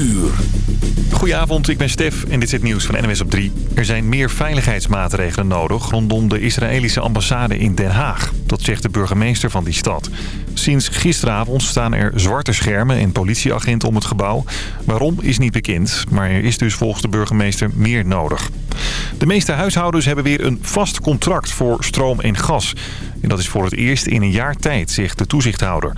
uur. Goedenavond, ik ben Stef en dit is het nieuws van NWS op 3. Er zijn meer veiligheidsmaatregelen nodig rondom de Israëlische ambassade in Den Haag. Dat zegt de burgemeester van die stad. Sinds gisteravond staan er zwarte schermen en politieagenten om het gebouw. Waarom is niet bekend, maar er is dus volgens de burgemeester meer nodig. De meeste huishoudens hebben weer een vast contract voor stroom en gas. En dat is voor het eerst in een jaar tijd, zegt de toezichthouder.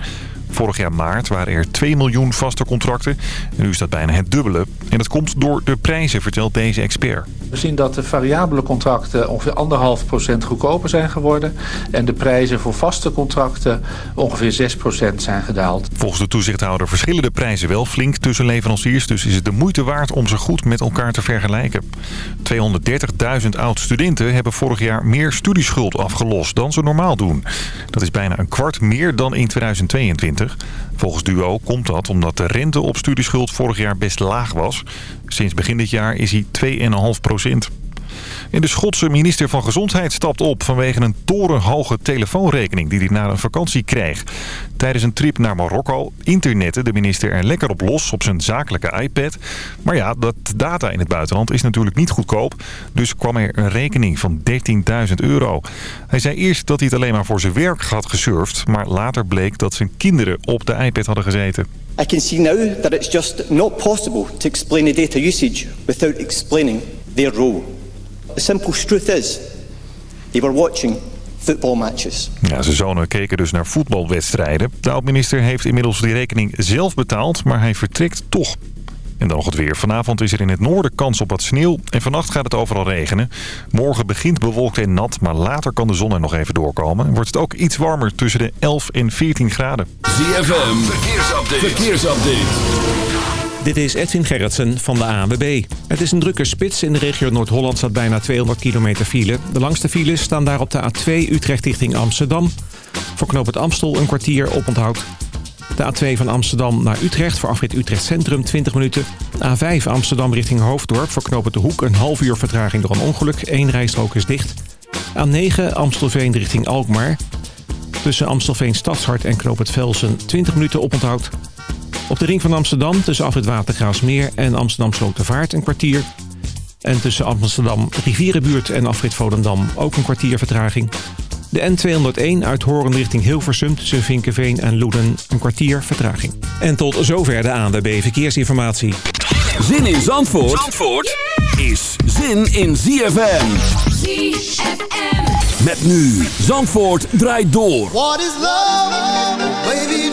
Vorig jaar maart waren er 2 miljoen vaste contracten. En nu is dat bijna het dubbele. En dat komt door de prijzen, vertelt deze expert. We zien dat de variabele contracten ongeveer anderhalf procent goedkoper zijn geworden. En de prijzen voor vaste contracten ongeveer 6 procent zijn gedaald. Volgens de toezichthouder verschillen de prijzen wel flink tussen leveranciers. Dus is het de moeite waard om ze goed met elkaar te vergelijken. 230.000 oud-studenten hebben vorig jaar meer studieschuld afgelost dan ze normaal doen. Dat is bijna een kwart meer dan in 2022. Volgens Duo komt dat omdat de rente op studieschuld vorig jaar best laag was. Sinds begin dit jaar is hij 2,5 procent. En de Schotse minister van Gezondheid stapt op vanwege een torenhoge telefoonrekening die hij na een vakantie kreeg. Tijdens een trip naar Marokko internette de minister er lekker op los op zijn zakelijke iPad. Maar ja, dat data in het buitenland is natuurlijk niet goedkoop. Dus kwam er een rekening van 13.000 euro. Hij zei eerst dat hij het alleen maar voor zijn werk had gesurfd. Maar later bleek dat zijn kinderen op de iPad hadden gezeten. I can see now that it's just not possible to explain data usage without explaining their. The simple truth is, they were watching football matches. Ja, zijn zonen keken dus naar voetbalwedstrijden. De oud-minister heeft inmiddels die rekening zelf betaald, maar hij vertrekt toch. En dan nog het weer. Vanavond is er in het noorden kans op wat sneeuw. En vannacht gaat het overal regenen. Morgen begint bewolkt en nat, maar later kan de zon er nog even doorkomen. En wordt het ook iets warmer tussen de 11 en 14 graden. ZFM, verkeersupdate. verkeersupdate. Dit is Edwin Gerritsen van de ANWB. Het is een drukke spits. In de regio Noord-Holland staat bijna 200 kilometer file. De langste files staan daar op de A2 Utrecht richting Amsterdam. Voor knoop het Amstel een kwartier op onthoud. De A2 van Amsterdam naar Utrecht voor afrit Utrecht Centrum 20 minuten. A5 Amsterdam richting Hoofddorp voor knoop De Hoek een half uur vertraging door een ongeluk. Eén rijstrook is dicht. A9 Amstelveen richting Alkmaar. Tussen Amstelveen Stadshart en knoop Velsen 20 minuten op onthoud. Op de ring van Amsterdam tussen afrit Watergraafsmeer en Amsterdam Slotervaart een kwartier. En tussen Amsterdam Rivierenbuurt en afrit Volendam ook een kwartier vertraging. De N201 uit Horen richting Hilversum tussen Vinkenveen en Loeden een kwartier vertraging. En tot zover de ANWB Verkeersinformatie. Zin in Zandvoort, Zandvoort is zin in ZFM. ZFM. Met nu Zandvoort draait door. What is love? Baby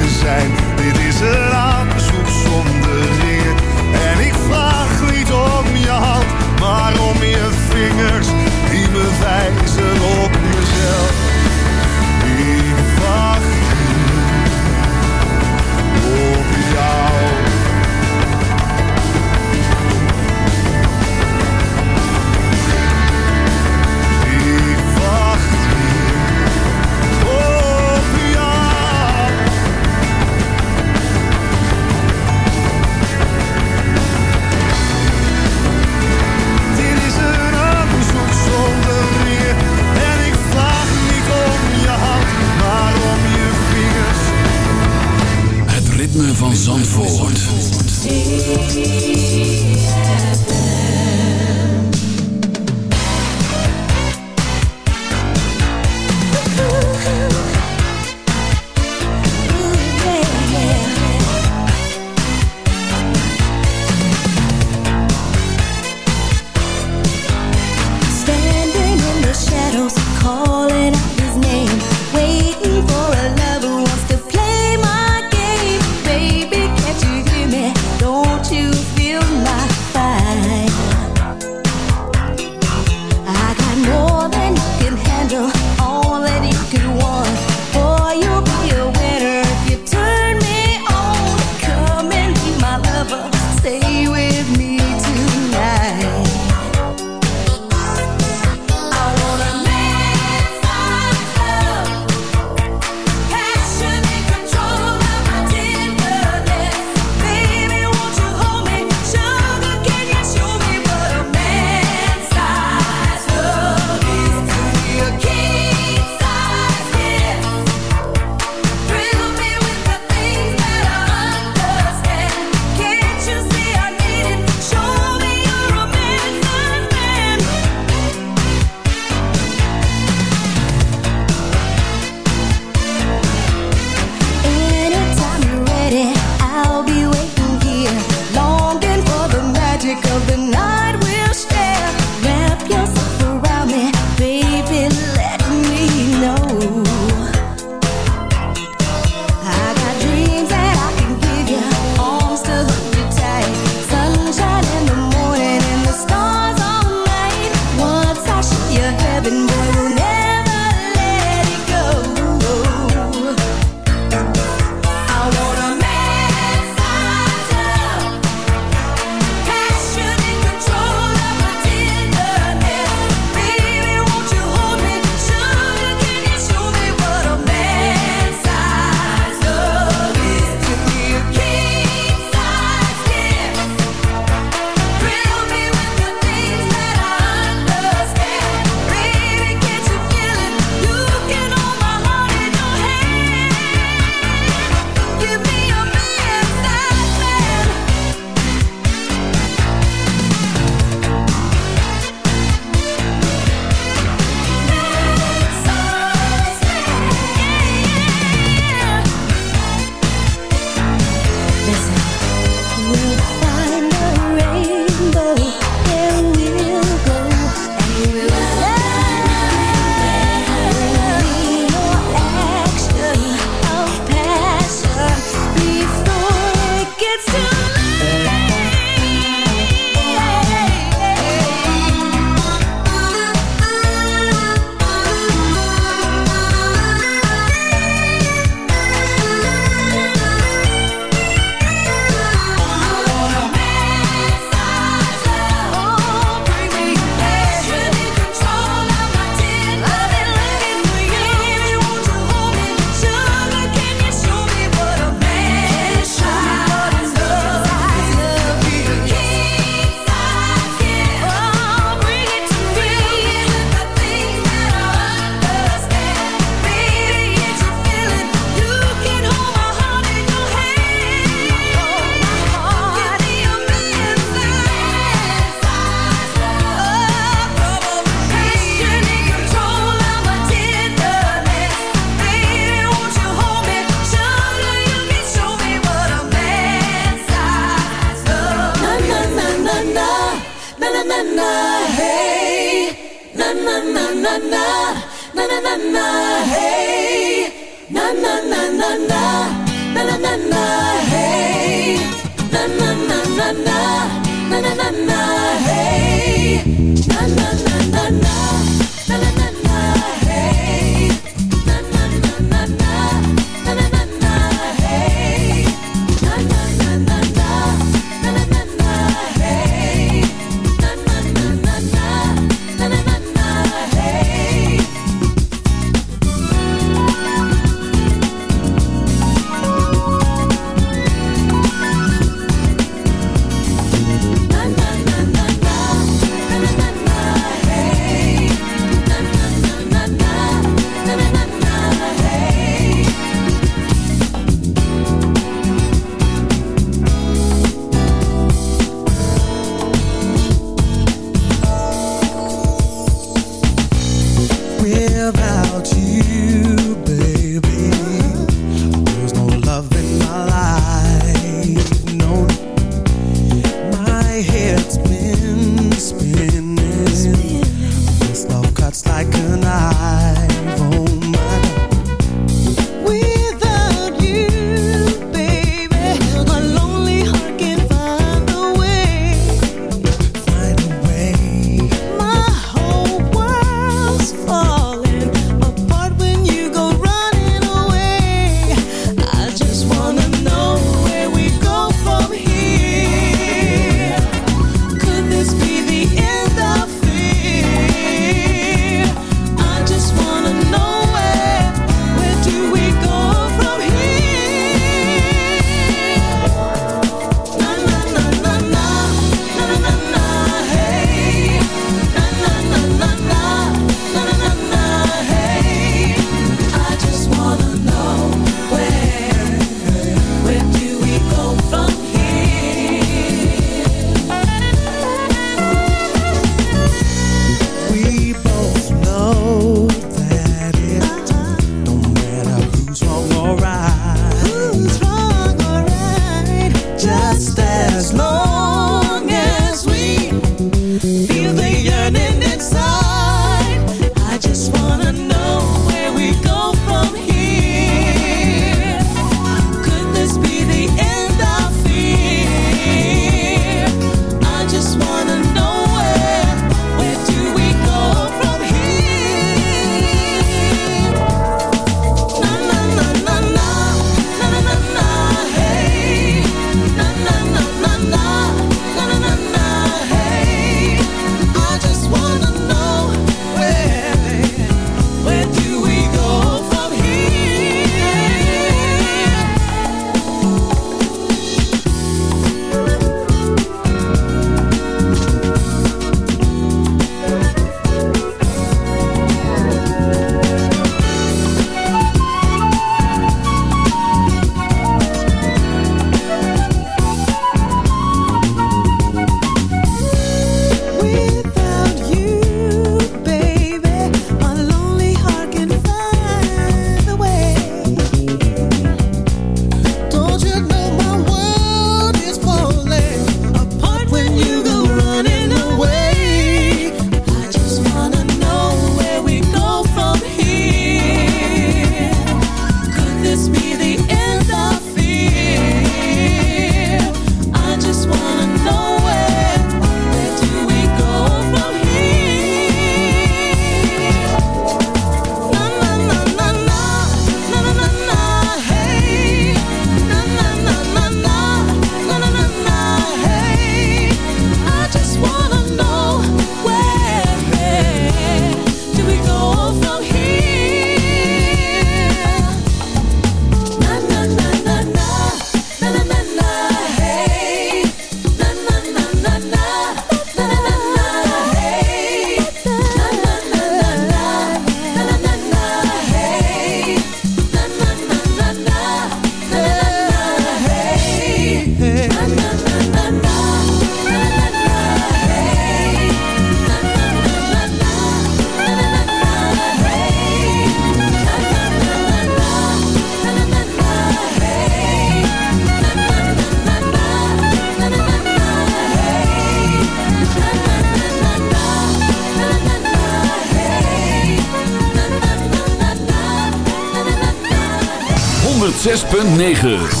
9.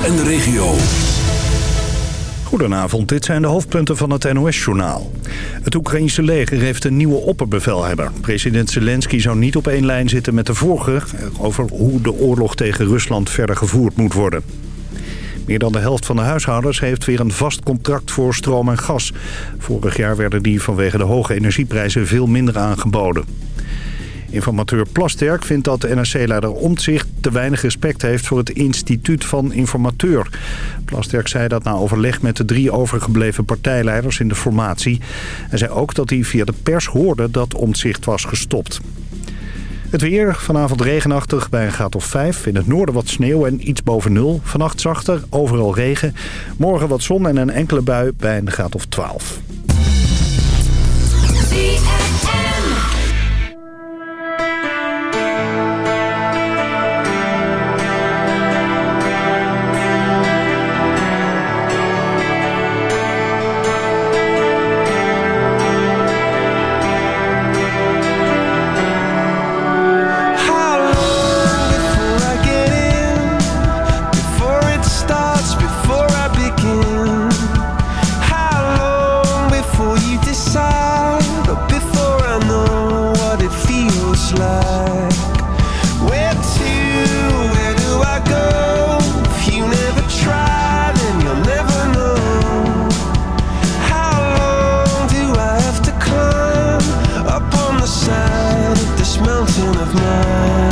En de regio. Goedenavond, dit zijn de hoofdpunten van het NOS-journaal. Het Oekraïnse leger heeft een nieuwe opperbevelhebber. President Zelensky zou niet op één lijn zitten met de vorige... over hoe de oorlog tegen Rusland verder gevoerd moet worden. Meer dan de helft van de huishoudens heeft weer een vast contract voor stroom en gas. Vorig jaar werden die vanwege de hoge energieprijzen veel minder aangeboden. Informateur Plasterk vindt dat de NRC-leider Omtzigt te weinig respect heeft voor het instituut van informateur. Plasterk zei dat na overleg met de drie overgebleven partijleiders in de formatie. Hij zei ook dat hij via de pers hoorde dat Omtzigt was gestopt. Het weer, vanavond regenachtig bij een graad of 5. In het noorden wat sneeuw en iets boven nul. Vannacht zachter, overal regen. Morgen wat zon en een enkele bui bij een graad of 12. smile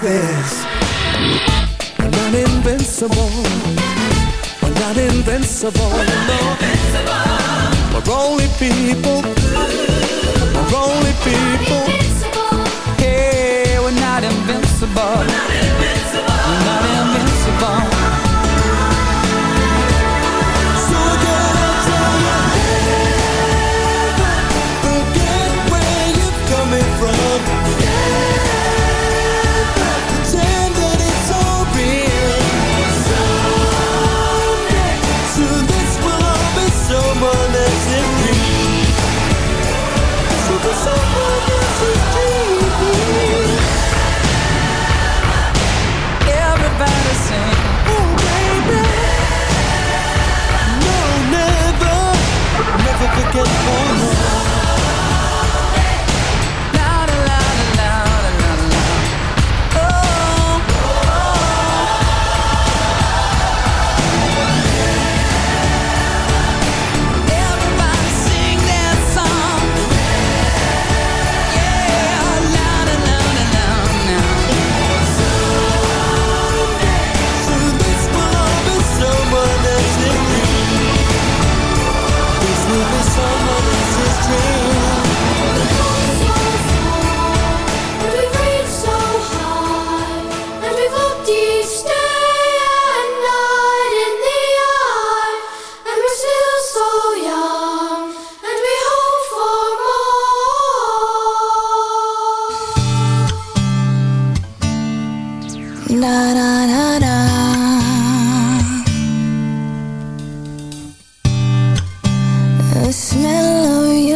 this. We're not invincible. We're not invincible. We're, not invincible. We're only people. We're only people. We're yeah, we're not invincible. We're not invincible.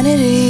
humanity.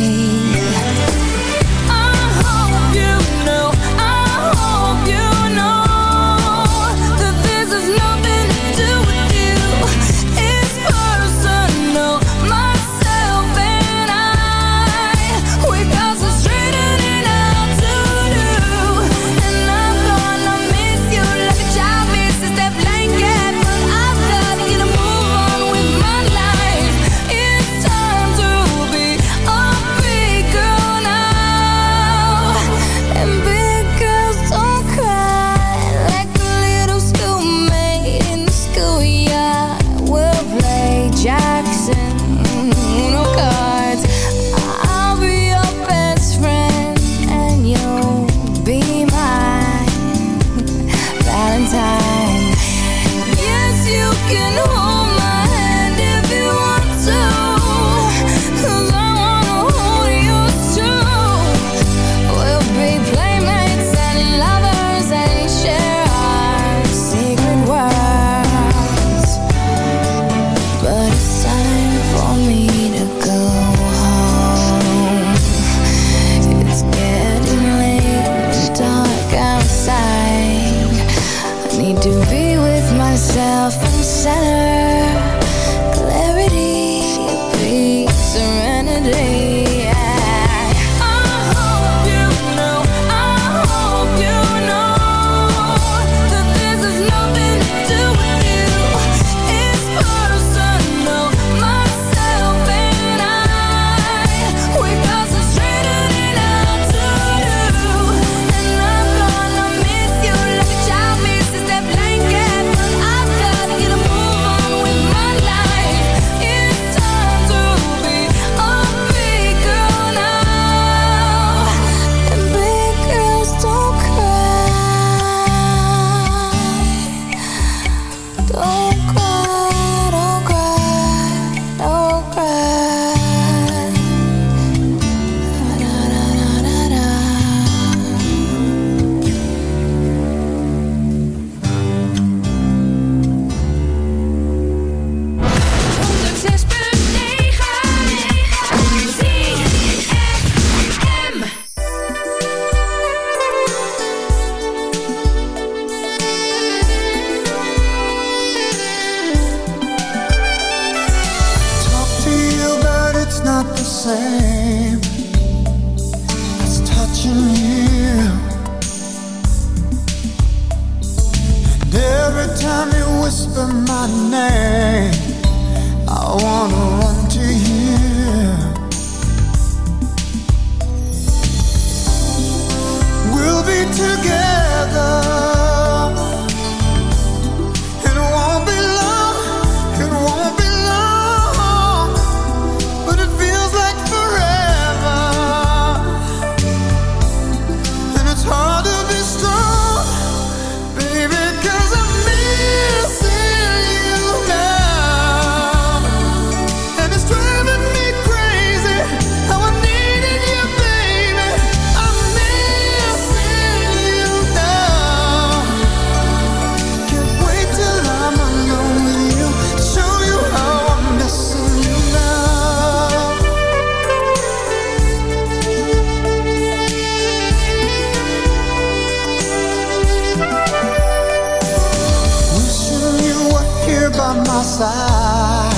My side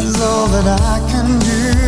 is all that I can do.